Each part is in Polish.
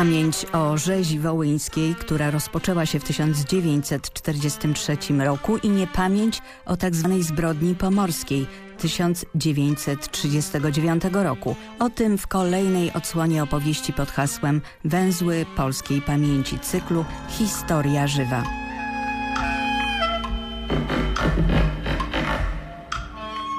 Pamięć o rzezi wołyńskiej, która rozpoczęła się w 1943 roku i niepamięć o tzw. Tak zbrodni pomorskiej 1939 roku. O tym w kolejnej odsłonie opowieści pod hasłem Węzły polskiej pamięci cyklu Historia żywa.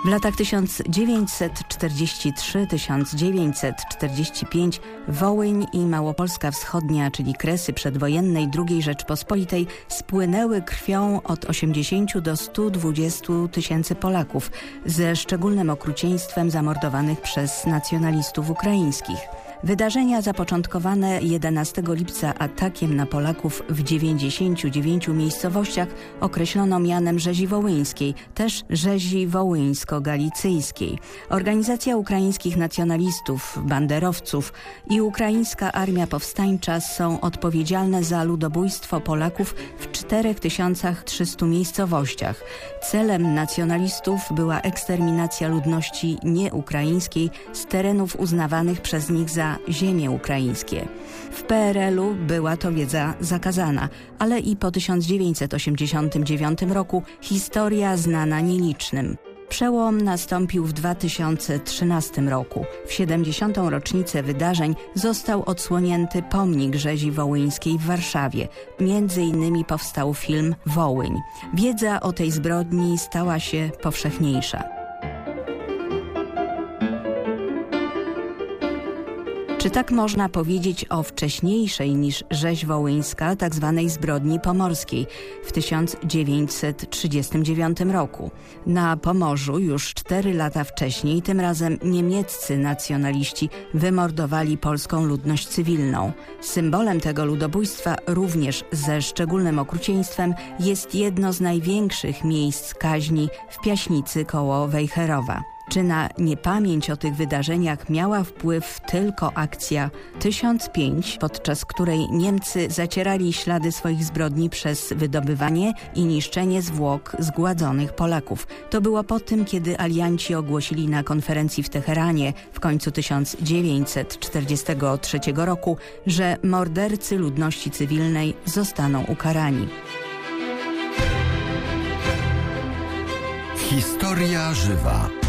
W latach 1943-1945 Wołyń i Małopolska Wschodnia, czyli Kresy przedwojennej II Rzeczpospolitej spłynęły krwią od 80 do 120 tysięcy Polaków ze szczególnym okrucieństwem zamordowanych przez nacjonalistów ukraińskich. Wydarzenia zapoczątkowane 11 lipca atakiem na Polaków w 99 miejscowościach określono mianem rzezi wołyńskiej, też rzezi wołyńsko-galicyjskiej. Organizacja ukraińskich nacjonalistów, banderowców i ukraińska armia powstańcza są odpowiedzialne za ludobójstwo Polaków w 4300 miejscowościach. Celem nacjonalistów była eksterminacja ludności nieukraińskiej z terenów uznawanych przez nich za ziemie ukraińskie. W PRL-u była to wiedza zakazana, ale i po 1989 roku historia znana nielicznym. Przełom nastąpił w 2013 roku. W 70. rocznicę wydarzeń został odsłonięty pomnik rzezi wołyńskiej w Warszawie. Między innymi powstał film Wołyń. Wiedza o tej zbrodni stała się powszechniejsza. Czy tak można powiedzieć o wcześniejszej niż rzeź wołyńska tzw. Tak zbrodni pomorskiej w 1939 roku? Na Pomorzu już cztery lata wcześniej, tym razem niemieccy nacjonaliści wymordowali polską ludność cywilną. Symbolem tego ludobójstwa, również ze szczególnym okrucieństwem, jest jedno z największych miejsc kaźni w Piaśnicy koło Wejherowa. Czy na niepamięć o tych wydarzeniach miała wpływ tylko akcja 1005, podczas której Niemcy zacierali ślady swoich zbrodni przez wydobywanie i niszczenie zwłok zgładzonych Polaków. To było po tym, kiedy alianci ogłosili na konferencji w Teheranie w końcu 1943 roku, że mordercy ludności cywilnej zostaną ukarani. Historia żywa.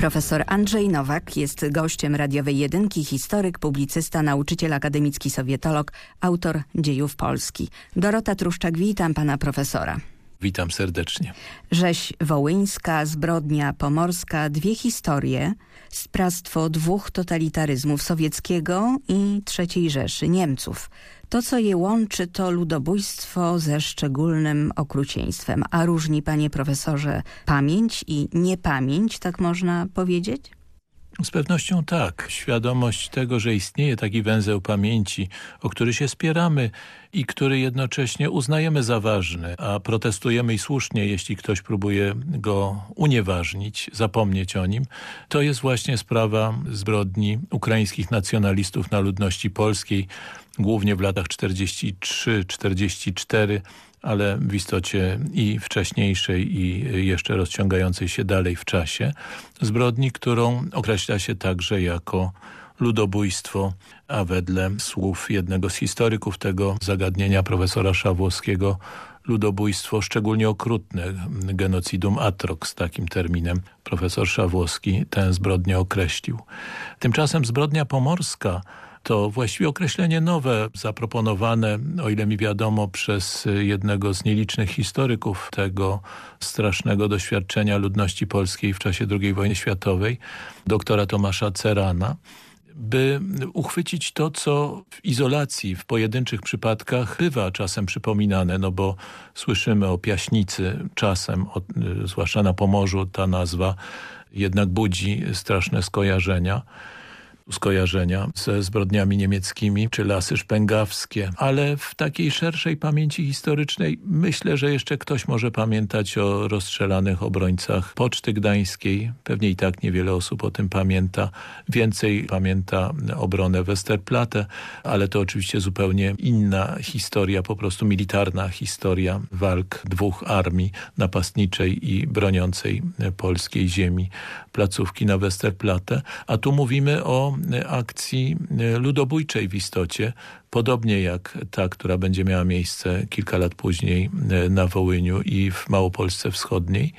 Profesor Andrzej Nowak jest gościem radiowej jedynki, historyk, publicysta, nauczyciel akademicki, sowietolog, autor dziejów Polski. Dorota Truszczak, witam pana profesora. Witam serdecznie. Rzeź wołyńska, zbrodnia pomorska, dwie historie, sprawstwo dwóch totalitaryzmów sowieckiego i III Rzeszy, Niemców. To, co je łączy, to ludobójstwo ze szczególnym okrucieństwem. A różni, panie profesorze, pamięć i niepamięć, tak można powiedzieć? Z pewnością tak. Świadomość tego, że istnieje taki węzeł pamięci, o który się spieramy i który jednocześnie uznajemy za ważny, a protestujemy i słusznie, jeśli ktoś próbuje go unieważnić, zapomnieć o nim, to jest właśnie sprawa zbrodni ukraińskich nacjonalistów na ludności polskiej, głównie w latach 43-44, ale w istocie i wcześniejszej i jeszcze rozciągającej się dalej w czasie, zbrodni, którą określa się także jako ludobójstwo, a wedle słów jednego z historyków tego zagadnienia, profesora Szawłowskiego, ludobójstwo szczególnie okrutne, genocidum atrox, takim terminem profesor Szawłowski tę zbrodnię określił. Tymczasem zbrodnia pomorska to właściwie określenie nowe, zaproponowane, o ile mi wiadomo, przez jednego z nielicznych historyków tego strasznego doświadczenia ludności polskiej w czasie II wojny światowej, doktora Tomasza Cerana, by uchwycić to, co w izolacji, w pojedynczych przypadkach bywa czasem przypominane, no bo słyszymy o Piaśnicy czasem, o, zwłaszcza na Pomorzu ta nazwa jednak budzi straszne skojarzenia skojarzenia ze zbrodniami niemieckimi, czy lasy szpęgawskie, ale w takiej szerszej pamięci historycznej myślę, że jeszcze ktoś może pamiętać o rozstrzelanych obrońcach Poczty Gdańskiej. Pewnie i tak niewiele osób o tym pamięta. Więcej pamięta obronę Westerplatte, ale to oczywiście zupełnie inna historia, po prostu militarna historia walk dwóch armii napastniczej i broniącej polskiej ziemi placówki na Westerplatte. A tu mówimy o akcji ludobójczej w istocie, podobnie jak ta, która będzie miała miejsce kilka lat później na Wołyniu i w Małopolsce Wschodniej.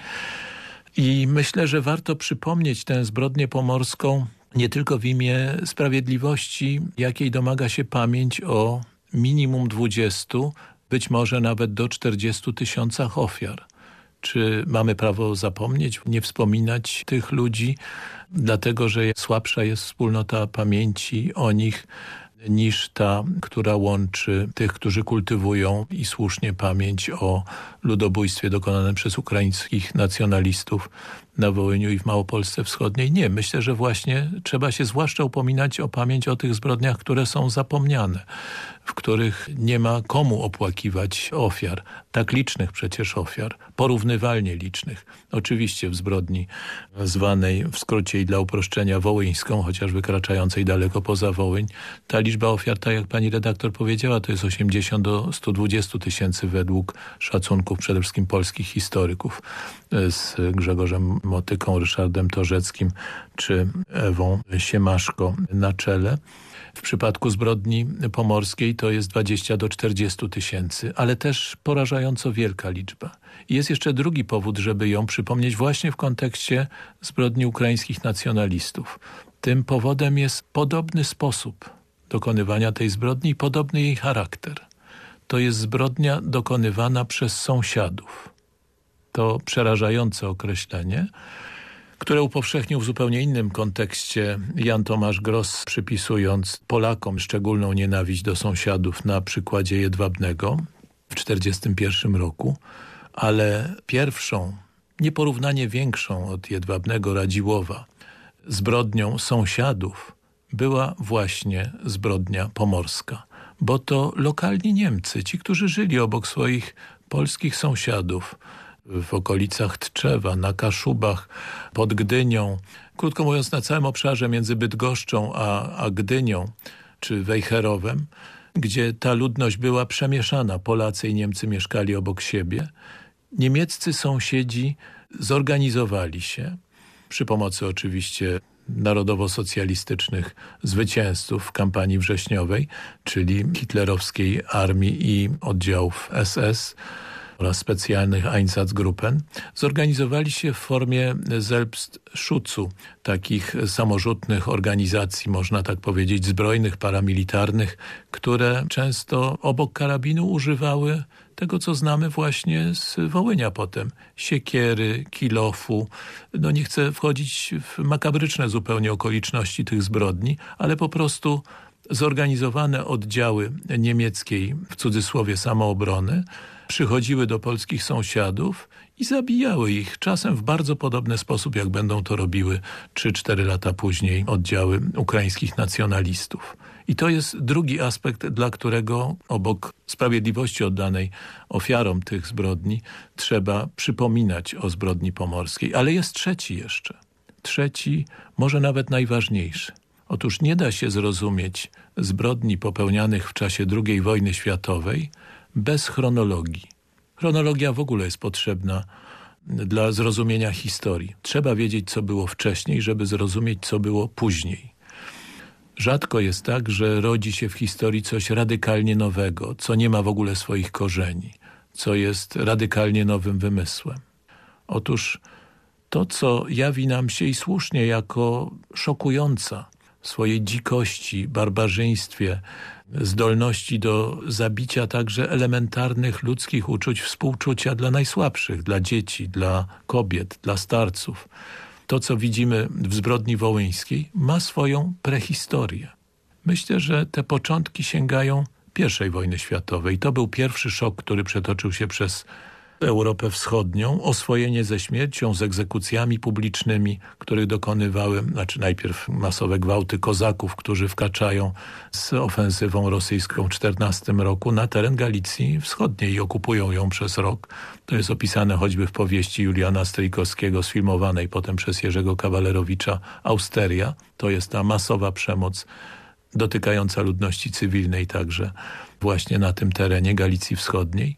I myślę, że warto przypomnieć tę zbrodnię pomorską nie tylko w imię sprawiedliwości, jakiej domaga się pamięć o minimum 20, być może nawet do 40 tysiącach ofiar. Czy mamy prawo zapomnieć, nie wspominać tych ludzi, dlatego że słabsza jest wspólnota pamięci o nich niż ta, która łączy tych, którzy kultywują i słusznie pamięć o ludobójstwie dokonanym przez ukraińskich nacjonalistów na Wołyniu i w Małopolsce Wschodniej. Nie, myślę, że właśnie trzeba się zwłaszcza upominać o pamięć o tych zbrodniach, które są zapomniane, w których nie ma komu opłakiwać ofiar, tak licznych przecież ofiar, porównywalnie licznych. Oczywiście w zbrodni zwanej w skrócie i dla uproszczenia wołyńską, chociaż wykraczającej daleko poza Wołyń, ta liczba ofiar, tak jak pani redaktor powiedziała, to jest 80 do 120 tysięcy według szacunków przede wszystkim polskich historyków z Grzegorzem Motyką, Ryszardem Torzeckim czy Ewą Siemaszko na czele. W przypadku zbrodni pomorskiej to jest 20 do 40 tysięcy, ale też porażająco wielka liczba. Jest jeszcze drugi powód, żeby ją przypomnieć właśnie w kontekście zbrodni ukraińskich nacjonalistów. Tym powodem jest podobny sposób dokonywania tej zbrodni i podobny jej charakter. To jest zbrodnia dokonywana przez sąsiadów. To przerażające określenie, które upowszechnił w zupełnie innym kontekście Jan Tomasz Gross, przypisując Polakom szczególną nienawiść do sąsiadów na przykładzie Jedwabnego w 1941 roku, ale pierwszą, nieporównanie większą od Jedwabnego Radziłowa, zbrodnią sąsiadów była właśnie zbrodnia pomorska. Bo to lokalni Niemcy, ci, którzy żyli obok swoich polskich sąsiadów, w okolicach Tczewa, na Kaszubach, pod Gdynią. Krótko mówiąc, na całym obszarze między Bydgoszczą a, a Gdynią czy Wejherowem, gdzie ta ludność była przemieszana. Polacy i Niemcy mieszkali obok siebie. Niemieccy sąsiedzi zorganizowali się przy pomocy oczywiście narodowo-socjalistycznych zwycięzców w kampanii wrześniowej, czyli hitlerowskiej armii i oddziałów SS, oraz specjalnych Einsatzgruppen zorganizowali się w formie Selbstschutzu, takich samorzutnych organizacji, można tak powiedzieć, zbrojnych, paramilitarnych, które często obok karabinu używały tego, co znamy właśnie z Wołynia potem. Siekiery, kilofu. No nie chcę wchodzić w makabryczne zupełnie okoliczności tych zbrodni, ale po prostu zorganizowane oddziały niemieckiej, w cudzysłowie samoobrony, przychodziły do polskich sąsiadów i zabijały ich, czasem w bardzo podobny sposób, jak będą to robiły 3-4 lata później oddziały ukraińskich nacjonalistów. I to jest drugi aspekt, dla którego obok sprawiedliwości oddanej ofiarom tych zbrodni trzeba przypominać o zbrodni pomorskiej. Ale jest trzeci jeszcze. Trzeci, może nawet najważniejszy. Otóż nie da się zrozumieć zbrodni popełnianych w czasie II wojny światowej bez chronologii. Chronologia w ogóle jest potrzebna dla zrozumienia historii. Trzeba wiedzieć, co było wcześniej, żeby zrozumieć, co było później. Rzadko jest tak, że rodzi się w historii coś radykalnie nowego, co nie ma w ogóle swoich korzeni, co jest radykalnie nowym wymysłem. Otóż to, co jawi nam się i słusznie jako szokująca swojej dzikości, barbarzyństwie, zdolności do zabicia także elementarnych ludzkich uczuć współczucia dla najsłabszych, dla dzieci, dla kobiet, dla starców. To, co widzimy w zbrodni wołyńskiej, ma swoją prehistorię. Myślę, że te początki sięgają I wojny światowej. To był pierwszy szok, który przetoczył się przez Europę Wschodnią, oswojenie ze śmiercią, z egzekucjami publicznymi, których dokonywały, znaczy najpierw masowe gwałty kozaków, którzy wkraczają z ofensywą rosyjską w 14 roku na teren Galicji Wschodniej i okupują ją przez rok. To jest opisane choćby w powieści Juliana Stryjkowskiego, sfilmowanej potem przez Jerzego Kawalerowicza Austeria. To jest ta masowa przemoc dotykająca ludności cywilnej także właśnie na tym terenie Galicji Wschodniej.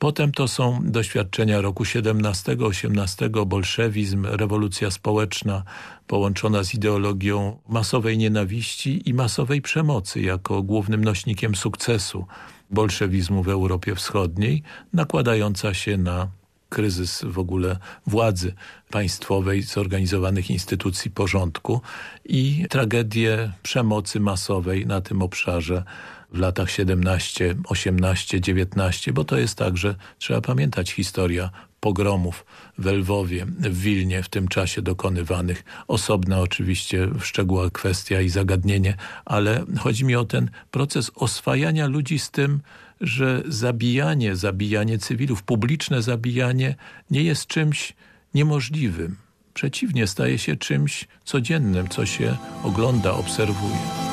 Potem to są doświadczenia roku 17-18, bolszewizm, rewolucja społeczna połączona z ideologią masowej nienawiści i masowej przemocy jako głównym nośnikiem sukcesu bolszewizmu w Europie Wschodniej, nakładająca się na kryzys w ogóle władzy państwowej, zorganizowanych instytucji porządku i tragedię przemocy masowej na tym obszarze w latach 17, 18, 19, bo to jest także, trzeba pamiętać, historia pogromów w Lwowie, w Wilnie w tym czasie dokonywanych. Osobna oczywiście w szczegółach kwestia i zagadnienie, ale chodzi mi o ten proces oswajania ludzi z tym, że zabijanie, zabijanie cywilów, publiczne zabijanie nie jest czymś niemożliwym. Przeciwnie, staje się czymś codziennym, co się ogląda, obserwuje.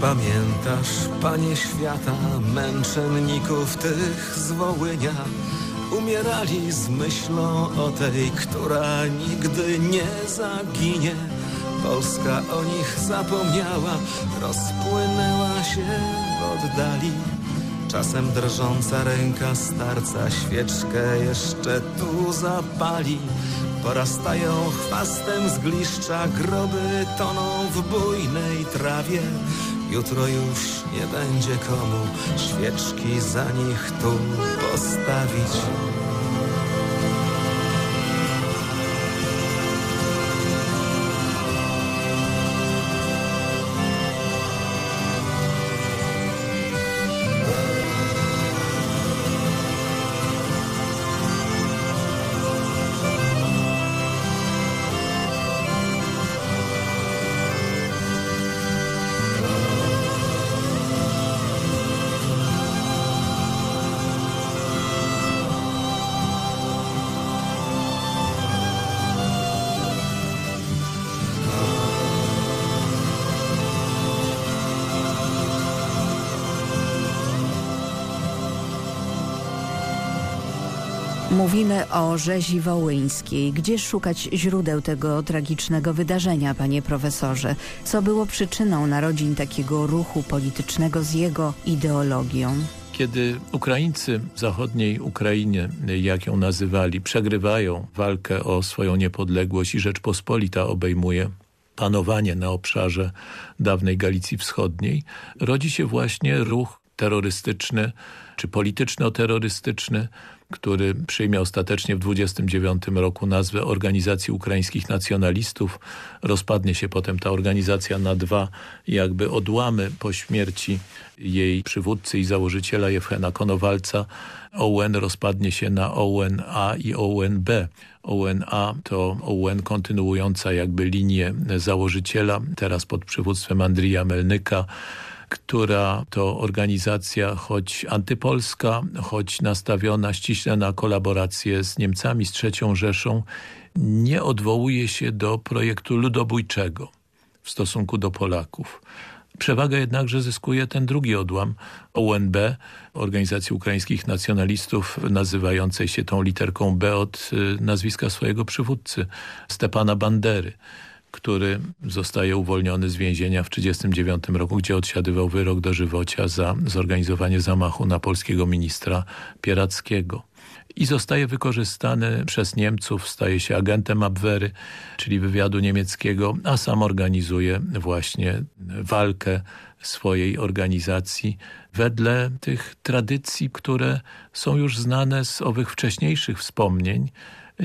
Pamiętasz, Panie Świata, męczenników tych z Wołynia? Umierali z myślą o tej, która nigdy nie zaginie. Polska o nich zapomniała, rozpłynęła się w oddali. Czasem drżąca ręka starca świeczkę jeszcze tu zapali. Porastają chwastem z gliszcza, groby toną w bujnej trawie. Jutro już nie będzie komu świeczki za nich tu postawić. Mówimy o rzezi wołyńskiej. Gdzie szukać źródeł tego tragicznego wydarzenia, panie profesorze? Co było przyczyną narodzin takiego ruchu politycznego z jego ideologią? Kiedy Ukraińcy w zachodniej Ukrainie, jak ją nazywali, przegrywają walkę o swoją niepodległość i Rzeczpospolita obejmuje panowanie na obszarze dawnej Galicji Wschodniej, rodzi się właśnie ruch terrorystyczny czy polityczno-terrorystyczny, który przyjmie ostatecznie w 29 roku nazwę Organizacji Ukraińskich Nacjonalistów. Rozpadnie się potem ta organizacja na dwa jakby odłamy po śmierci jej przywódcy i założyciela Jewchena Konowalca. OUN rozpadnie się na OUN-A i OUN-B. OUN-A to OUN kontynuująca jakby linię założyciela, teraz pod przywództwem Andrija Melnyka, która to organizacja, choć antypolska, choć nastawiona ściśle na kolaborację z Niemcami, z III Rzeszą, nie odwołuje się do projektu ludobójczego w stosunku do Polaków. Przewagę jednakże zyskuje ten drugi odłam ONB, Organizacji Ukraińskich Nacjonalistów, nazywającej się tą literką B od y, nazwiska swojego przywódcy, Stepana Bandery który zostaje uwolniony z więzienia w 1939 roku, gdzie odsiadywał wyrok dożywocia za zorganizowanie zamachu na polskiego ministra Pierackiego. I zostaje wykorzystany przez Niemców, staje się agentem Abwehry, czyli wywiadu niemieckiego, a sam organizuje właśnie walkę swojej organizacji wedle tych tradycji, które są już znane z owych wcześniejszych wspomnień,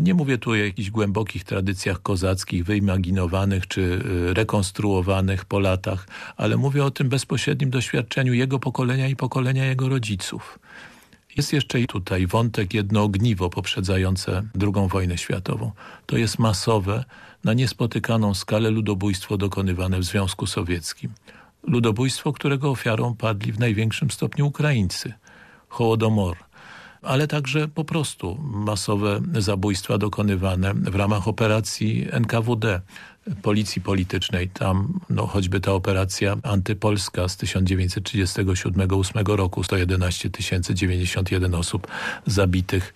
nie mówię tu o jakichś głębokich tradycjach kozackich, wyimaginowanych czy y, rekonstruowanych po latach, ale mówię o tym bezpośrednim doświadczeniu jego pokolenia i pokolenia jego rodziców. Jest jeszcze tutaj wątek jedno ogniwo poprzedzające II wojnę światową. To jest masowe, na niespotykaną skalę ludobójstwo dokonywane w Związku Sowieckim. Ludobójstwo, którego ofiarą padli w największym stopniu Ukraińcy. Hołodomor ale także po prostu masowe zabójstwa dokonywane w ramach operacji NKWD, policji politycznej. Tam no, choćby ta operacja antypolska z 1937-8 roku, 111 091 osób zabitych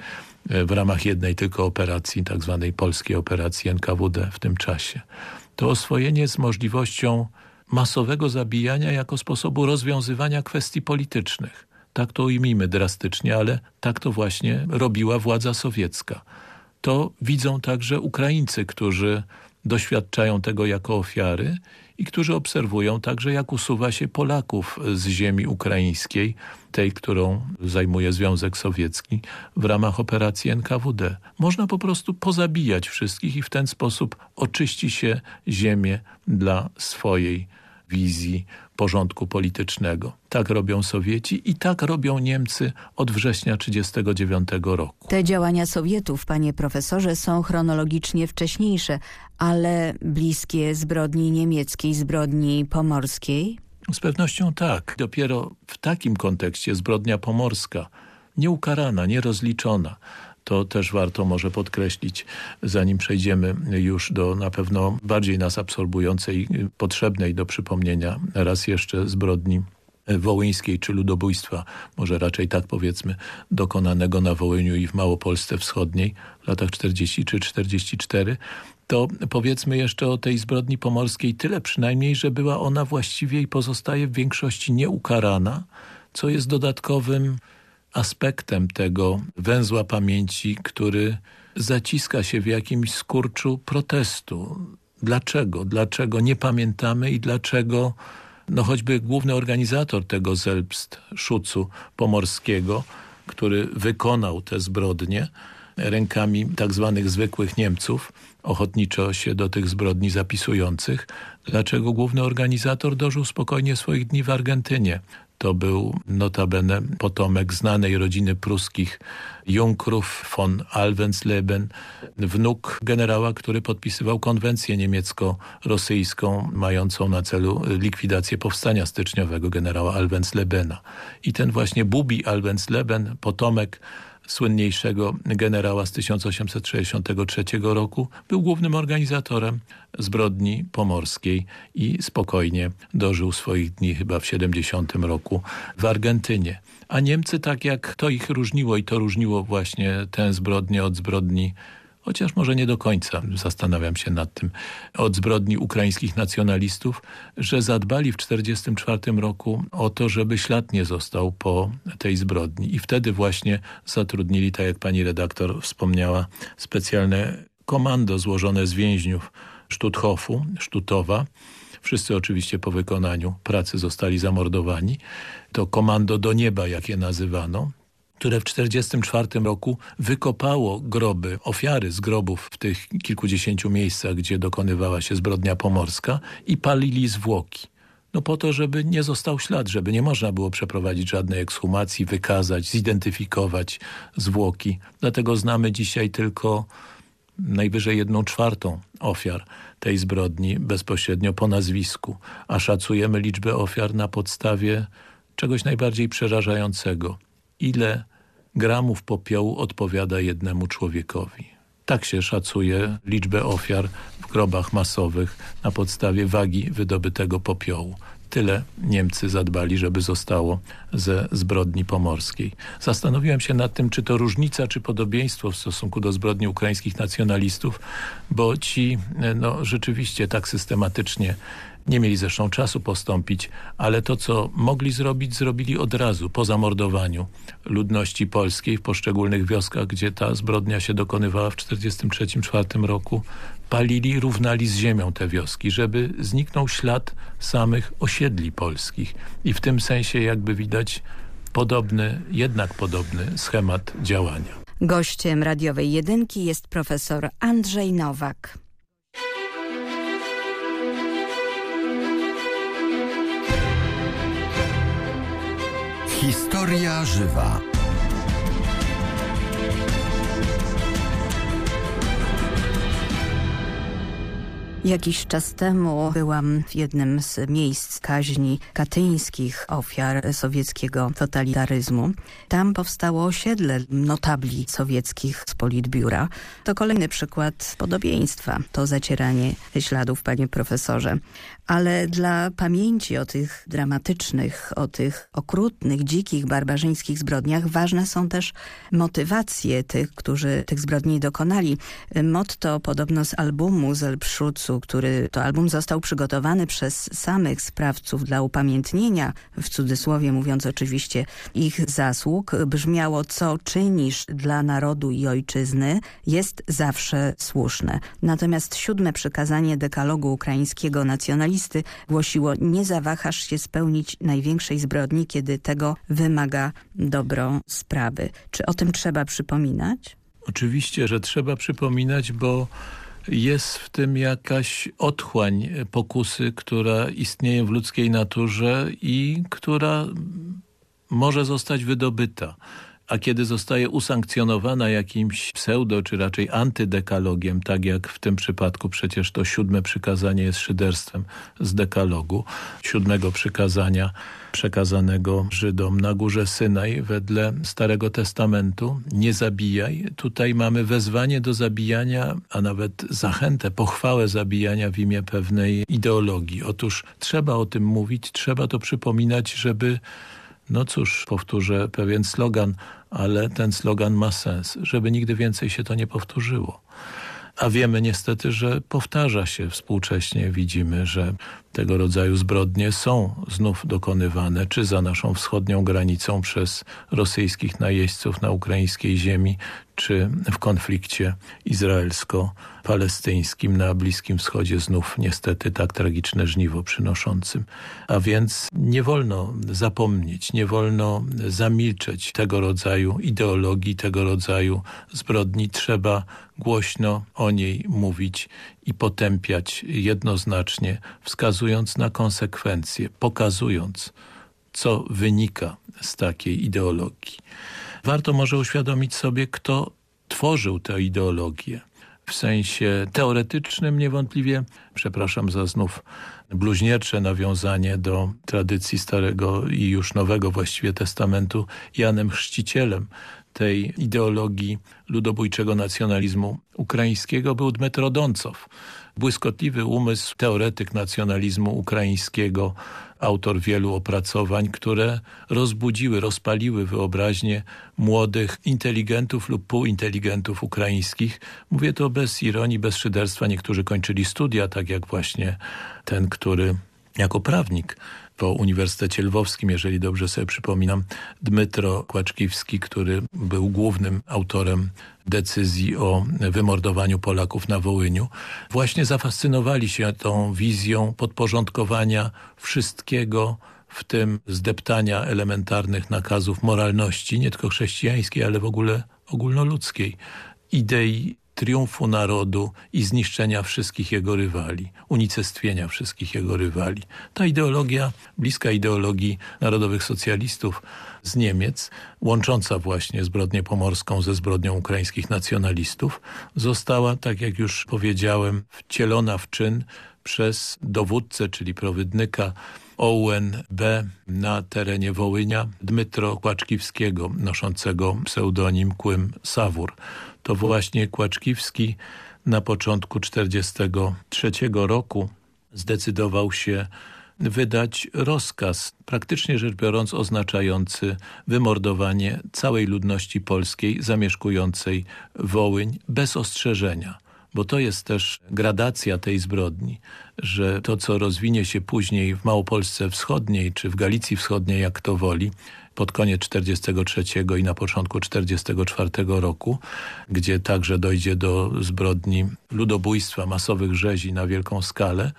e, w ramach jednej tylko operacji, tak zwanej polskiej operacji NKWD w tym czasie. To oswojenie z możliwością masowego zabijania jako sposobu rozwiązywania kwestii politycznych tak to ujmijmy drastycznie, ale tak to właśnie robiła władza sowiecka. To widzą także Ukraińcy, którzy doświadczają tego jako ofiary i którzy obserwują także, jak usuwa się Polaków z ziemi ukraińskiej, tej, którą zajmuje Związek Sowiecki w ramach operacji NKWD. Można po prostu pozabijać wszystkich i w ten sposób oczyści się ziemię dla swojej wizji porządku politycznego. Tak robią Sowieci i tak robią Niemcy od września 1939 roku. Te działania Sowietów, panie profesorze, są chronologicznie wcześniejsze, ale bliskie zbrodni niemieckiej, zbrodni pomorskiej? Z pewnością tak. Dopiero w takim kontekście zbrodnia pomorska, nieukarana, nierozliczona, to też warto może podkreślić, zanim przejdziemy już do na pewno bardziej nas absorbującej, potrzebnej do przypomnienia raz jeszcze zbrodni wołyńskiej czy ludobójstwa, może raczej tak powiedzmy, dokonanego na Wołyniu i w Małopolsce Wschodniej w latach 43-44, to powiedzmy jeszcze o tej zbrodni pomorskiej tyle przynajmniej, że była ona właściwie i pozostaje w większości nieukarana, co jest dodatkowym aspektem tego węzła pamięci, który zaciska się w jakimś skurczu protestu. Dlaczego? Dlaczego nie pamiętamy i dlaczego no choćby główny organizator tego Zelbst Szucu Pomorskiego, który wykonał te zbrodnie rękami tak zwanych zwykłych Niemców, ochotniczo się do tych zbrodni zapisujących, dlaczego główny organizator dożył spokojnie swoich dni w Argentynie. To był notabene potomek znanej rodziny pruskich Junkrów von Alvensleben, wnuk generała, który podpisywał konwencję niemiecko-rosyjską mającą na celu likwidację powstania styczniowego generała Alvenslebena. I ten właśnie Bubi Alvensleben, potomek słynniejszego generała z 1863 roku, był głównym organizatorem zbrodni pomorskiej i spokojnie dożył swoich dni chyba w 70 roku w Argentynie. A Niemcy tak jak to ich różniło i to różniło właśnie tę zbrodnię od zbrodni chociaż może nie do końca, zastanawiam się nad tym, od zbrodni ukraińskich nacjonalistów, że zadbali w 1944 roku o to, żeby ślad nie został po tej zbrodni. I wtedy właśnie zatrudnili, tak jak pani redaktor wspomniała, specjalne komando złożone z więźniów Stutthofu, Sztutowa, Wszyscy oczywiście po wykonaniu pracy zostali zamordowani. To komando do nieba, jak je nazywano, które w 1944 roku wykopało groby, ofiary z grobów w tych kilkudziesięciu miejscach, gdzie dokonywała się zbrodnia pomorska i palili zwłoki. No po to, żeby nie został ślad, żeby nie można było przeprowadzić żadnej ekshumacji, wykazać, zidentyfikować zwłoki. Dlatego znamy dzisiaj tylko najwyżej jedną czwartą ofiar tej zbrodni bezpośrednio po nazwisku, a szacujemy liczbę ofiar na podstawie czegoś najbardziej przerażającego – ile gramów popiołu odpowiada jednemu człowiekowi. Tak się szacuje liczbę ofiar w grobach masowych na podstawie wagi wydobytego popiołu. Tyle Niemcy zadbali, żeby zostało ze zbrodni pomorskiej. Zastanowiłem się nad tym, czy to różnica, czy podobieństwo w stosunku do zbrodni ukraińskich nacjonalistów, bo ci no, rzeczywiście tak systematycznie nie mieli zresztą czasu postąpić, ale to, co mogli zrobić, zrobili od razu, po zamordowaniu ludności polskiej w poszczególnych wioskach, gdzie ta zbrodnia się dokonywała w 1943-1944 roku. Palili, równali z ziemią te wioski, żeby zniknął ślad samych osiedli polskich. I w tym sensie jakby widać podobny, jednak podobny schemat działania. Gościem radiowej jedynki jest profesor Andrzej Nowak. Historia żywa. Jakiś czas temu byłam w jednym z miejsc kaźni katyńskich ofiar sowieckiego totalitaryzmu. Tam powstało osiedle notabli sowieckich z Politbiura. To kolejny przykład podobieństwa, to zacieranie śladów, panie profesorze. Ale dla pamięci o tych dramatycznych, o tych okrutnych, dzikich, barbarzyńskich zbrodniach ważne są też motywacje tych, którzy tych zbrodni dokonali. Motto podobno z albumu z Elbszucu, który to album został przygotowany przez samych sprawców dla upamiętnienia, w cudzysłowie mówiąc oczywiście ich zasług, brzmiało co czynisz dla narodu i ojczyzny jest zawsze słuszne. Natomiast siódme przykazanie dekalogu ukraińskiego nacjonalisty głosiło nie zawahasz się spełnić największej zbrodni, kiedy tego wymaga dobro sprawy. Czy o tym trzeba przypominać? Oczywiście, że trzeba przypominać, bo jest w tym jakaś otchłań pokusy, która istnieje w ludzkiej naturze i która może zostać wydobyta. A kiedy zostaje usankcjonowana jakimś pseudo, czy raczej antydekalogiem, tak jak w tym przypadku przecież to siódme przykazanie jest szyderstwem z dekalogu, siódmego przykazania przekazanego Żydom na górze Synaj wedle Starego Testamentu. Nie zabijaj. Tutaj mamy wezwanie do zabijania, a nawet zachętę, pochwałę zabijania w imię pewnej ideologii. Otóż trzeba o tym mówić, trzeba to przypominać, żeby no cóż, powtórzę pewien slogan, ale ten slogan ma sens, żeby nigdy więcej się to nie powtórzyło. A wiemy niestety, że powtarza się współcześnie. Widzimy, że tego rodzaju zbrodnie są znów dokonywane, czy za naszą wschodnią granicą przez rosyjskich najeźdźców na ukraińskiej ziemi, czy w konflikcie izraelsko-palestyńskim na Bliskim Wschodzie znów niestety tak tragiczne żniwo przynoszącym. A więc nie wolno zapomnieć, nie wolno zamilczeć tego rodzaju ideologii, tego rodzaju zbrodni. Trzeba głośno o niej mówić i potępiać jednoznacznie, wskazując na konsekwencje, pokazując, co wynika z takiej ideologii. Warto może uświadomić sobie, kto tworzył tę ideologię. W sensie teoretycznym niewątpliwie, przepraszam za znów bluźniercze nawiązanie do tradycji Starego i już Nowego właściwie Testamentu, Janem Chrzcicielem tej ideologii ludobójczego nacjonalizmu ukraińskiego był Dmytro Doncow. Błyskotliwy umysł, teoretyk nacjonalizmu ukraińskiego, autor wielu opracowań, które rozbudziły, rozpaliły wyobraźnię młodych inteligentów lub półinteligentów ukraińskich. Mówię to bez ironii, bez szyderstwa. Niektórzy kończyli studia, tak jak właśnie ten, który jako prawnik po Uniwersytecie Lwowskim, jeżeli dobrze sobie przypominam, Dmytro Kłaczkiwski, który był głównym autorem decyzji o wymordowaniu Polaków na Wołyniu, właśnie zafascynowali się tą wizją podporządkowania wszystkiego, w tym zdeptania elementarnych nakazów moralności, nie tylko chrześcijańskiej, ale w ogóle ogólnoludzkiej, idei triumfu narodu i zniszczenia wszystkich jego rywali, unicestwienia wszystkich jego rywali. Ta ideologia, bliska ideologii narodowych socjalistów z Niemiec, łącząca właśnie zbrodnię pomorską ze zbrodnią ukraińskich nacjonalistów, została, tak jak już powiedziałem, wcielona w czyn przez dowódcę, czyli prowydnyka OUNB na terenie Wołynia Dmytro Kłaczkiwskiego, noszącego pseudonim Kłym Sawur to właśnie Kłaczkiwski na początku 1943 roku zdecydował się wydać rozkaz, praktycznie rzecz biorąc oznaczający wymordowanie całej ludności polskiej zamieszkującej Wołyń bez ostrzeżenia. Bo to jest też gradacja tej zbrodni, że to co rozwinie się później w Małopolsce Wschodniej czy w Galicji Wschodniej, jak to woli, pod koniec 43 i na początku 44 roku, gdzie także dojdzie do zbrodni ludobójstwa, masowych rzezi na wielką skalę,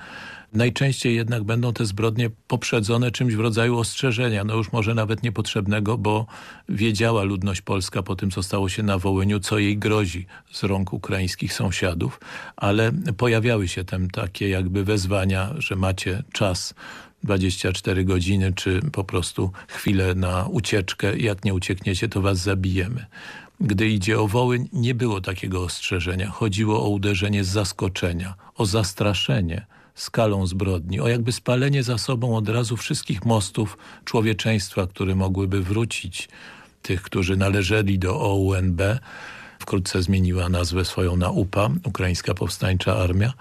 Najczęściej jednak będą te zbrodnie poprzedzone czymś w rodzaju ostrzeżenia, no już może nawet niepotrzebnego, bo wiedziała ludność polska po tym, co stało się na Wołyniu, co jej grozi z rąk ukraińskich sąsiadów, ale pojawiały się tam takie jakby wezwania, że macie czas 24 godziny, czy po prostu chwilę na ucieczkę. Jak nie uciekniecie, to was zabijemy. Gdy idzie o Wołyń, nie było takiego ostrzeżenia. Chodziło o uderzenie z zaskoczenia, o zastraszenie skalą zbrodni, o jakby spalenie za sobą od razu wszystkich mostów człowieczeństwa, które mogłyby wrócić tych, którzy należeli do OUNB, wkrótce zmieniła nazwę swoją na UPA, Ukraińska Powstańcza Armia,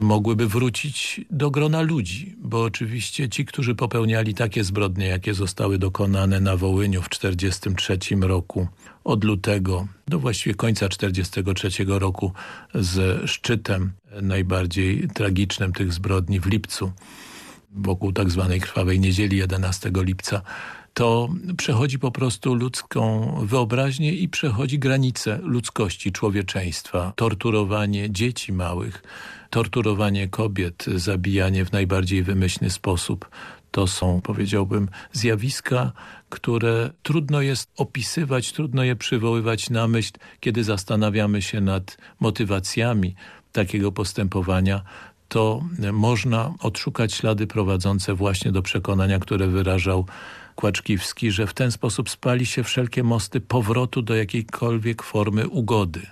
mogłyby wrócić do grona ludzi, bo oczywiście ci, którzy popełniali takie zbrodnie, jakie zostały dokonane na Wołyniu w 1943 roku, od lutego do właściwie końca 1943 roku z szczytem najbardziej tragicznym tych zbrodni w lipcu, wokół tak zwanej krwawej niedzieli 11 lipca, to przechodzi po prostu ludzką wyobraźnię i przechodzi granice ludzkości, człowieczeństwa. Torturowanie dzieci małych, torturowanie kobiet, zabijanie w najbardziej wymyślny sposób. To są, powiedziałbym, zjawiska, które trudno jest opisywać, trudno je przywoływać na myśl, kiedy zastanawiamy się nad motywacjami takiego postępowania, to można odszukać ślady prowadzące właśnie do przekonania, które wyrażał Kłaczkiwski, że w ten sposób spali się wszelkie mosty powrotu do jakiejkolwiek formy ugody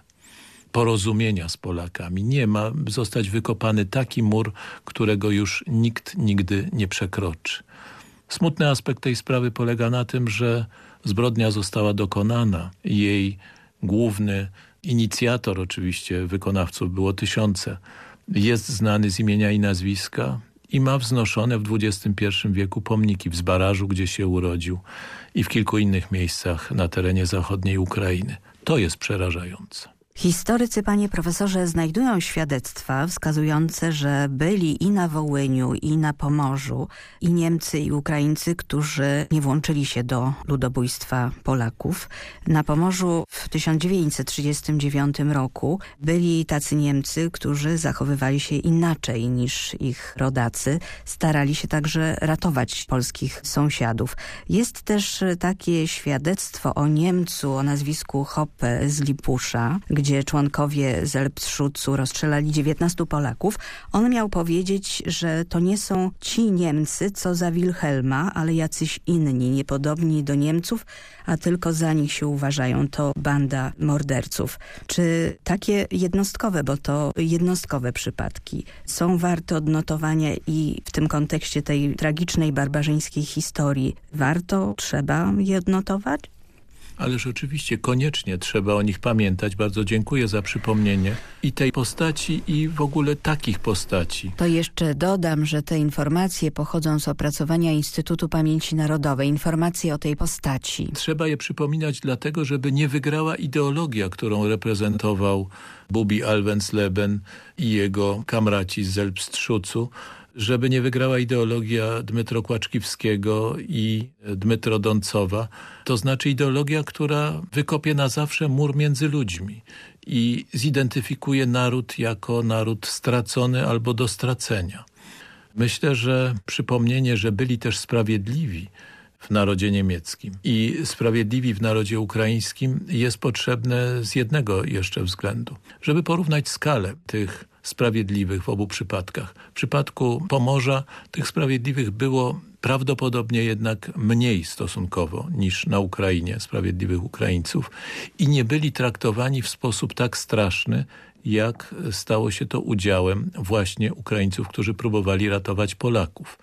porozumienia z Polakami. Nie ma zostać wykopany taki mur, którego już nikt nigdy nie przekroczy. Smutny aspekt tej sprawy polega na tym, że zbrodnia została dokonana. Jej główny inicjator, oczywiście wykonawców było tysiące, jest znany z imienia i nazwiska i ma wznoszone w XXI wieku pomniki w Zbarażu, gdzie się urodził i w kilku innych miejscach na terenie zachodniej Ukrainy. To jest przerażające. Historycy, panie profesorze, znajdują świadectwa wskazujące, że byli i na Wołyniu, i na Pomorzu, i Niemcy, i Ukraińcy, którzy nie włączyli się do ludobójstwa Polaków. Na Pomorzu w 1939 roku byli tacy Niemcy, którzy zachowywali się inaczej niż ich rodacy. Starali się także ratować polskich sąsiadów. Jest też takie świadectwo o Niemcu o nazwisku Hoppe z Lipusza, gdzie członkowie Zelbschucu rozstrzelali 19 Polaków, on miał powiedzieć, że to nie są ci Niemcy, co za Wilhelma, ale jacyś inni, niepodobni do Niemców, a tylko za nich się uważają. To banda morderców. Czy takie jednostkowe, bo to jednostkowe przypadki, są warte odnotowania i w tym kontekście tej tragicznej, barbarzyńskiej historii warto, trzeba je odnotować? Ależ oczywiście koniecznie trzeba o nich pamiętać. Bardzo dziękuję za przypomnienie i tej postaci i w ogóle takich postaci. To jeszcze dodam, że te informacje pochodzą z opracowania Instytutu Pamięci Narodowej. Informacje o tej postaci. Trzeba je przypominać dlatego, żeby nie wygrała ideologia, którą reprezentował Bubi Alvensleben i jego kamraci z Zelbstrzucu, żeby nie wygrała ideologia Dmytro Kłaczkiwskiego i Dmytro Doncowa, to znaczy ideologia, która wykopie na zawsze mur między ludźmi i zidentyfikuje naród jako naród stracony albo do stracenia. Myślę, że przypomnienie, że byli też sprawiedliwi w narodzie niemieckim i sprawiedliwi w narodzie ukraińskim jest potrzebne z jednego jeszcze względu. Żeby porównać skalę tych sprawiedliwych w obu przypadkach. W przypadku Pomorza tych sprawiedliwych było prawdopodobnie jednak mniej stosunkowo niż na Ukrainie, sprawiedliwych Ukraińców i nie byli traktowani w sposób tak straszny, jak stało się to udziałem właśnie Ukraińców, którzy próbowali ratować Polaków.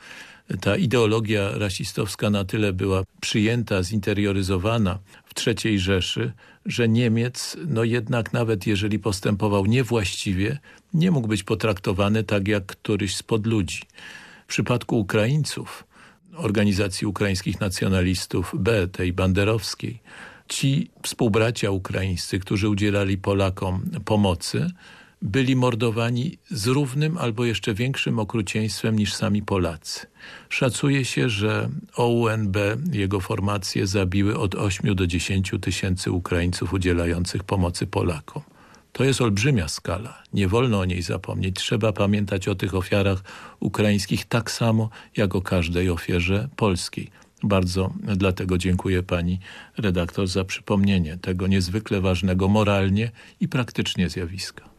Ta ideologia rasistowska na tyle była przyjęta, zinterioryzowana w III Rzeszy, że Niemiec, no jednak nawet jeżeli postępował niewłaściwie, nie mógł być potraktowany tak jak któryś z podludzi. W przypadku Ukraińców, organizacji ukraińskich nacjonalistów B, tej banderowskiej, ci współbracia ukraińscy, którzy udzielali Polakom pomocy, byli mordowani z równym albo jeszcze większym okrucieństwem niż sami Polacy. Szacuje się, że OUNB, jego formacje zabiły od 8 do 10 tysięcy Ukraińców udzielających pomocy Polakom. To jest olbrzymia skala. Nie wolno o niej zapomnieć. Trzeba pamiętać o tych ofiarach ukraińskich tak samo, jak o każdej ofierze polskiej. Bardzo dlatego dziękuję pani redaktor za przypomnienie tego niezwykle ważnego moralnie i praktycznie zjawiska.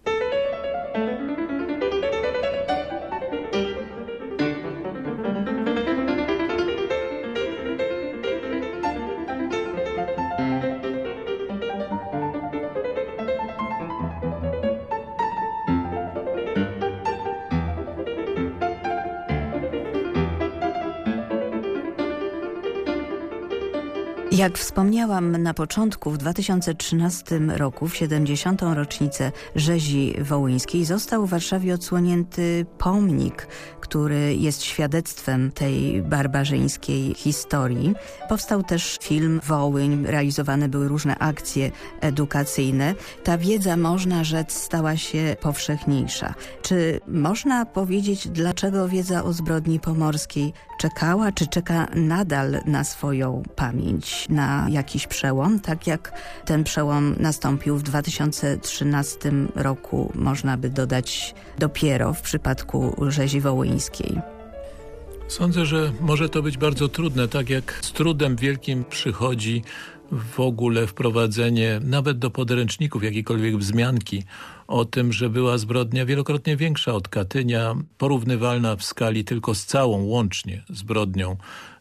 Jak wspomniałam na początku, w 2013 roku, w 70. rocznicę rzezi wołyńskiej, został w Warszawie odsłonięty pomnik, który jest świadectwem tej barbarzyńskiej historii. Powstał też film Wołyń, realizowane były różne akcje edukacyjne. Ta wiedza, można rzec, stała się powszechniejsza. Czy można powiedzieć, dlaczego wiedza o zbrodni pomorskiej czekała, czy czeka nadal na swoją pamięć, na jakiś przełom, tak jak ten przełom nastąpił w 2013 roku, można by dodać dopiero w przypadku rzezi wołyńskiej. Sądzę, że może to być bardzo trudne, tak jak z trudem wielkim przychodzi w ogóle wprowadzenie nawet do podręczników jakiejkolwiek wzmianki o tym, że była zbrodnia wielokrotnie większa od Katynia, porównywalna w skali tylko z całą łącznie zbrodnią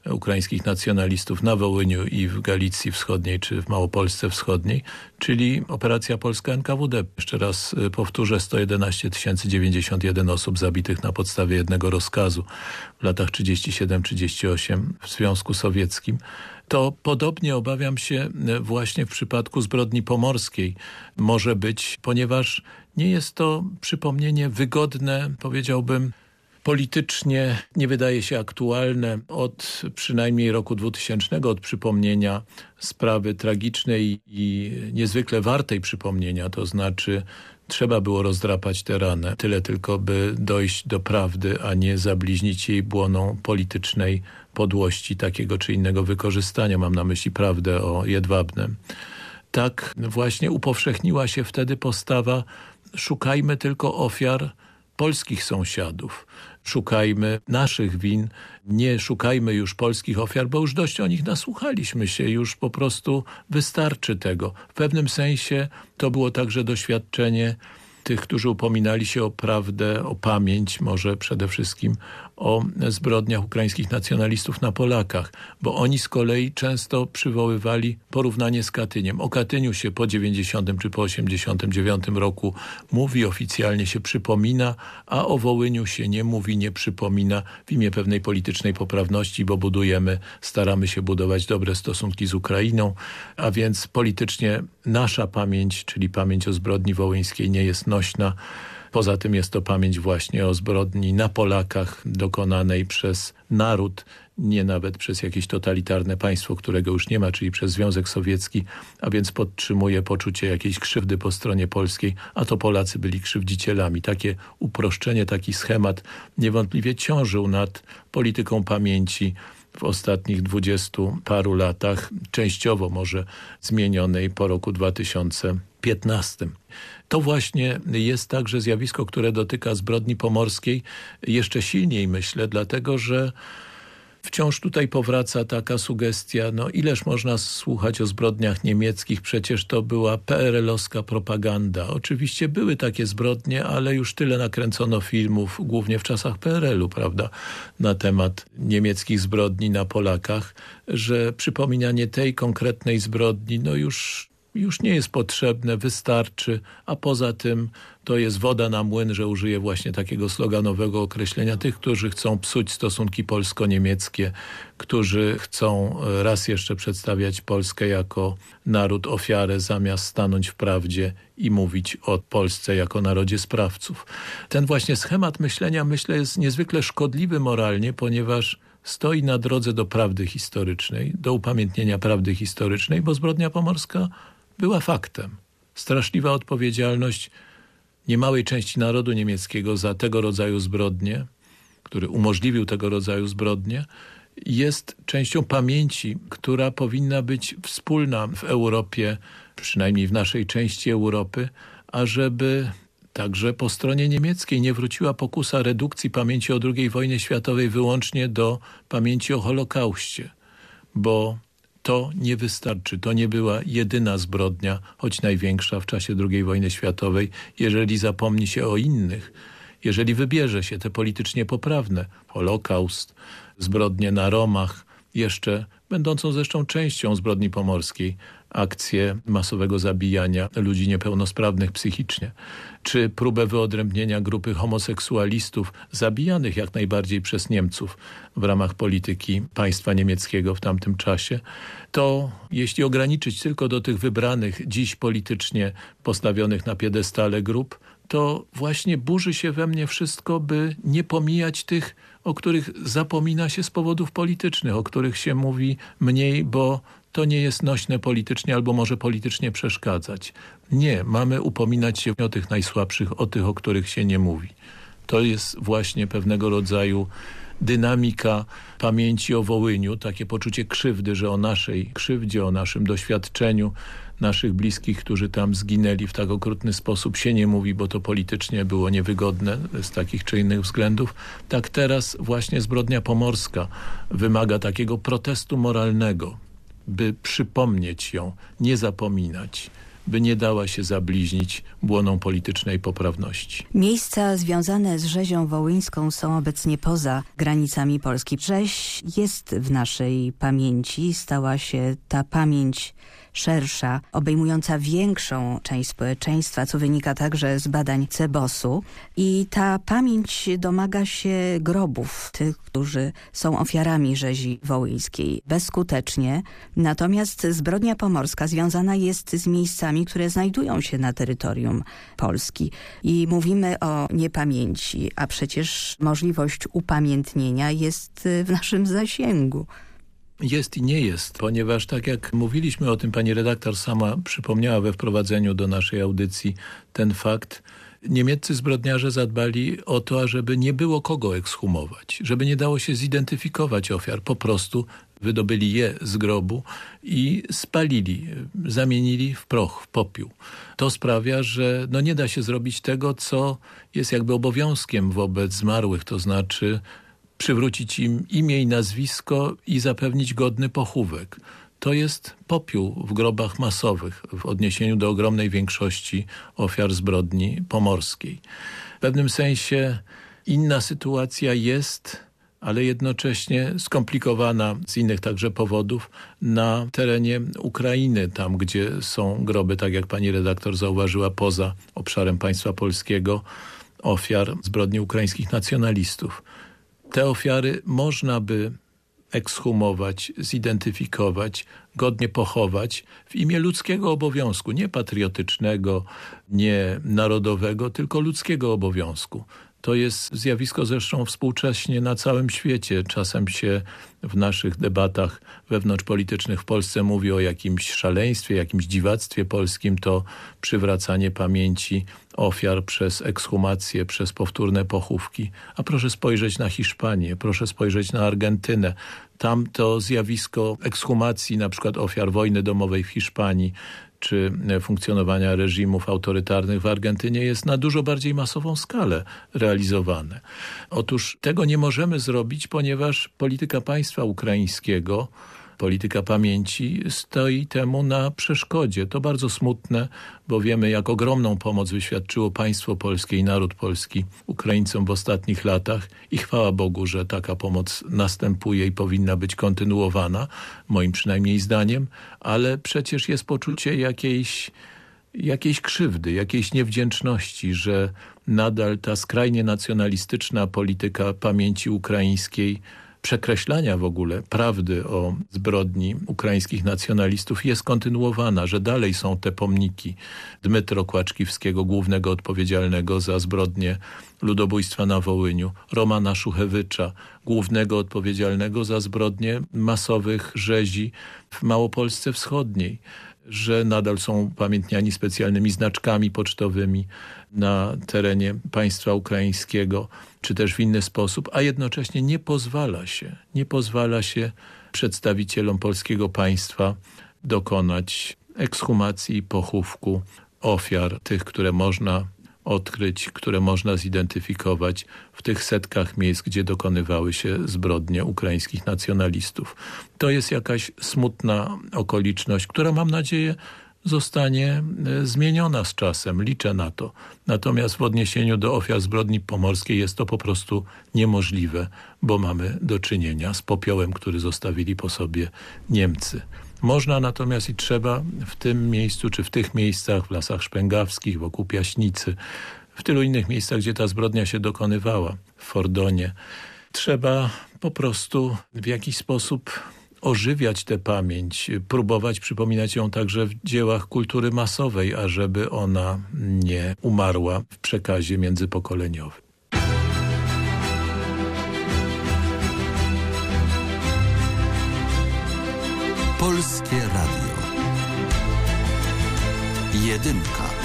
ukraińskich nacjonalistów na Wołyniu i w Galicji Wschodniej czy w Małopolsce Wschodniej, czyli operacja polska NKWD. Jeszcze raz y, powtórzę, 111 091 osób zabitych na podstawie jednego rozkazu w latach 37-38 w Związku Sowieckim to podobnie obawiam się y, właśnie w przypadku zbrodni pomorskiej. Może być, ponieważ nie jest to przypomnienie wygodne, powiedziałbym, politycznie nie wydaje się aktualne od przynajmniej roku 2000, od przypomnienia sprawy tragicznej i niezwykle wartej przypomnienia, to znaczy trzeba było rozdrapać tę ranę, tyle tylko by dojść do prawdy, a nie zabliźnić jej błoną politycznej podłości takiego czy innego wykorzystania. Mam na myśli prawdę o Jedwabnem. Tak właśnie upowszechniła się wtedy postawa szukajmy tylko ofiar polskich sąsiadów. Szukajmy naszych win, nie szukajmy już polskich ofiar, bo już dość o nich nasłuchaliśmy się, już po prostu wystarczy tego. W pewnym sensie to było także doświadczenie tych, którzy upominali się o prawdę, o pamięć, może przede wszystkim o zbrodniach ukraińskich nacjonalistów na Polakach, bo oni z kolei często przywoływali porównanie z Katyniem. O Katyniu się po 90 czy po 89 roku mówi, oficjalnie się przypomina, a o Wołyniu się nie mówi, nie przypomina w imię pewnej politycznej poprawności, bo budujemy, staramy się budować dobre stosunki z Ukrainą, a więc politycznie nasza pamięć, czyli pamięć o zbrodni wołyńskiej nie jest nośna. Poza tym jest to pamięć właśnie o zbrodni na Polakach dokonanej przez naród, nie nawet przez jakieś totalitarne państwo, którego już nie ma, czyli przez Związek Sowiecki, a więc podtrzymuje poczucie jakiejś krzywdy po stronie polskiej, a to Polacy byli krzywdzicielami. Takie uproszczenie, taki schemat niewątpliwie ciążył nad polityką pamięci w ostatnich dwudziestu paru latach, częściowo może zmienionej po roku 2015. To właśnie jest także zjawisko, które dotyka zbrodni pomorskiej jeszcze silniej myślę, dlatego że Wciąż tutaj powraca taka sugestia, no ileż można słuchać o zbrodniach niemieckich, przecież to była PRL-owska propaganda. Oczywiście były takie zbrodnie, ale już tyle nakręcono filmów, głównie w czasach PRL-u, prawda, na temat niemieckich zbrodni na Polakach, że przypominanie tej konkretnej zbrodni, no już już nie jest potrzebne, wystarczy, a poza tym to jest woda na młyn, że użyję właśnie takiego sloganowego określenia tych, którzy chcą psuć stosunki polsko-niemieckie, którzy chcą e, raz jeszcze przedstawiać Polskę jako naród ofiarę, zamiast stanąć w prawdzie i mówić o Polsce jako narodzie sprawców. Ten właśnie schemat myślenia, myślę, jest niezwykle szkodliwy moralnie, ponieważ stoi na drodze do prawdy historycznej, do upamiętnienia prawdy historycznej, bo zbrodnia pomorska była faktem. Straszliwa odpowiedzialność niemałej części narodu niemieckiego za tego rodzaju zbrodnie, który umożliwił tego rodzaju zbrodnie, jest częścią pamięci, która powinna być wspólna w Europie, przynajmniej w naszej części Europy, ażeby także po stronie niemieckiej nie wróciła pokusa redukcji pamięci o II wojnie światowej wyłącznie do pamięci o Holokauście, bo to nie wystarczy. To nie była jedyna zbrodnia, choć największa w czasie II wojny światowej, jeżeli zapomni się o innych, jeżeli wybierze się te politycznie poprawne, Holokaust, zbrodnie na Romach, jeszcze będącą zresztą częścią zbrodni pomorskiej, akcję masowego zabijania ludzi niepełnosprawnych psychicznie, czy próbę wyodrębnienia grupy homoseksualistów zabijanych jak najbardziej przez Niemców w ramach polityki państwa niemieckiego w tamtym czasie, to jeśli ograniczyć tylko do tych wybranych dziś politycznie postawionych na piedestale grup, to właśnie burzy się we mnie wszystko, by nie pomijać tych, o których zapomina się z powodów politycznych, o których się mówi mniej, bo to nie jest nośne politycznie albo może politycznie przeszkadzać. Nie, mamy upominać się o tych najsłabszych, o tych, o których się nie mówi. To jest właśnie pewnego rodzaju dynamika pamięci o Wołyniu, takie poczucie krzywdy, że o naszej krzywdzie, o naszym doświadczeniu naszych bliskich, którzy tam zginęli w tak okrutny sposób się nie mówi, bo to politycznie było niewygodne z takich czy innych względów. Tak teraz właśnie zbrodnia pomorska wymaga takiego protestu moralnego, by przypomnieć ją, nie zapominać by nie dała się zabliźnić błoną politycznej poprawności. Miejsca związane z rzezią wołyńską są obecnie poza granicami Polski. Rzeź jest w naszej pamięci, stała się ta pamięć szersza, obejmująca większą część społeczeństwa, co wynika także z badań Cebosu. I ta pamięć domaga się grobów tych, którzy są ofiarami rzezi wołyńskiej bezskutecznie. Natomiast zbrodnia pomorska związana jest z miejscami, które znajdują się na terytorium Polski. I mówimy o niepamięci, a przecież możliwość upamiętnienia jest w naszym zasięgu. Jest i nie jest, ponieważ tak jak mówiliśmy o tym, pani redaktor sama przypomniała we wprowadzeniu do naszej audycji ten fakt, niemieccy zbrodniarze zadbali o to, ażeby nie było kogo ekshumować, żeby nie dało się zidentyfikować ofiar. Po prostu wydobyli je z grobu i spalili, zamienili w proch, w popiół. To sprawia, że no nie da się zrobić tego, co jest jakby obowiązkiem wobec zmarłych, to znaczy przywrócić im imię i nazwisko i zapewnić godny pochówek. To jest popiół w grobach masowych w odniesieniu do ogromnej większości ofiar zbrodni pomorskiej. W pewnym sensie inna sytuacja jest ale jednocześnie skomplikowana z innych także powodów na terenie Ukrainy, tam gdzie są groby, tak jak pani redaktor zauważyła, poza obszarem państwa polskiego, ofiar zbrodni ukraińskich nacjonalistów te ofiary można by ekshumować, zidentyfikować, godnie pochować w imię ludzkiego obowiązku, nie patriotycznego, nie narodowego, tylko ludzkiego obowiązku. To jest zjawisko zresztą współcześnie na całym świecie. Czasem się w naszych debatach wewnątrzpolitycznych w Polsce mówi o jakimś szaleństwie, jakimś dziwactwie polskim. To przywracanie pamięci ofiar przez ekshumację, przez powtórne pochówki. A proszę spojrzeć na Hiszpanię, proszę spojrzeć na Argentynę. Tam to zjawisko ekshumacji na przykład ofiar wojny domowej w Hiszpanii czy funkcjonowania reżimów autorytarnych w Argentynie jest na dużo bardziej masową skalę realizowane. Otóż tego nie możemy zrobić, ponieważ polityka państwa ukraińskiego polityka pamięci stoi temu na przeszkodzie. To bardzo smutne, bo wiemy jak ogromną pomoc wyświadczyło państwo polskie i naród polski Ukraińcom w ostatnich latach i chwała Bogu, że taka pomoc następuje i powinna być kontynuowana, moim przynajmniej zdaniem, ale przecież jest poczucie jakiejś jakiejś krzywdy, jakiejś niewdzięczności, że nadal ta skrajnie nacjonalistyczna polityka pamięci ukraińskiej przekreślania w ogóle prawdy o zbrodni ukraińskich nacjonalistów jest kontynuowana, że dalej są te pomniki Dmytro Kłaczkiwskiego, głównego odpowiedzialnego za zbrodnie ludobójstwa na Wołyniu, Romana Szuchewycza, głównego odpowiedzialnego za zbrodnie masowych rzezi w Małopolsce Wschodniej że nadal są pamiętniani specjalnymi znaczkami pocztowymi na terenie państwa ukraińskiego, czy też w inny sposób, a jednocześnie nie pozwala się, nie pozwala się przedstawicielom polskiego państwa dokonać ekshumacji i pochówku ofiar, tych, które można odkryć, które można zidentyfikować w tych setkach miejsc, gdzie dokonywały się zbrodnie ukraińskich nacjonalistów. To jest jakaś smutna okoliczność, która mam nadzieję zostanie e, zmieniona z czasem. Liczę na to. Natomiast w odniesieniu do ofiar zbrodni pomorskiej jest to po prostu niemożliwe, bo mamy do czynienia z popiołem, który zostawili po sobie Niemcy. Można natomiast i trzeba w tym miejscu, czy w tych miejscach, w Lasach Szpęgawskich, wokół Piaśnicy, w tylu innych miejscach, gdzie ta zbrodnia się dokonywała, w Fordonie, trzeba po prostu w jakiś sposób ożywiać tę pamięć, próbować przypominać ją także w dziełach kultury masowej, ażeby ona nie umarła w przekazie międzypokoleniowym. Polskie Radio. Jedynka.